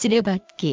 쓰레받기.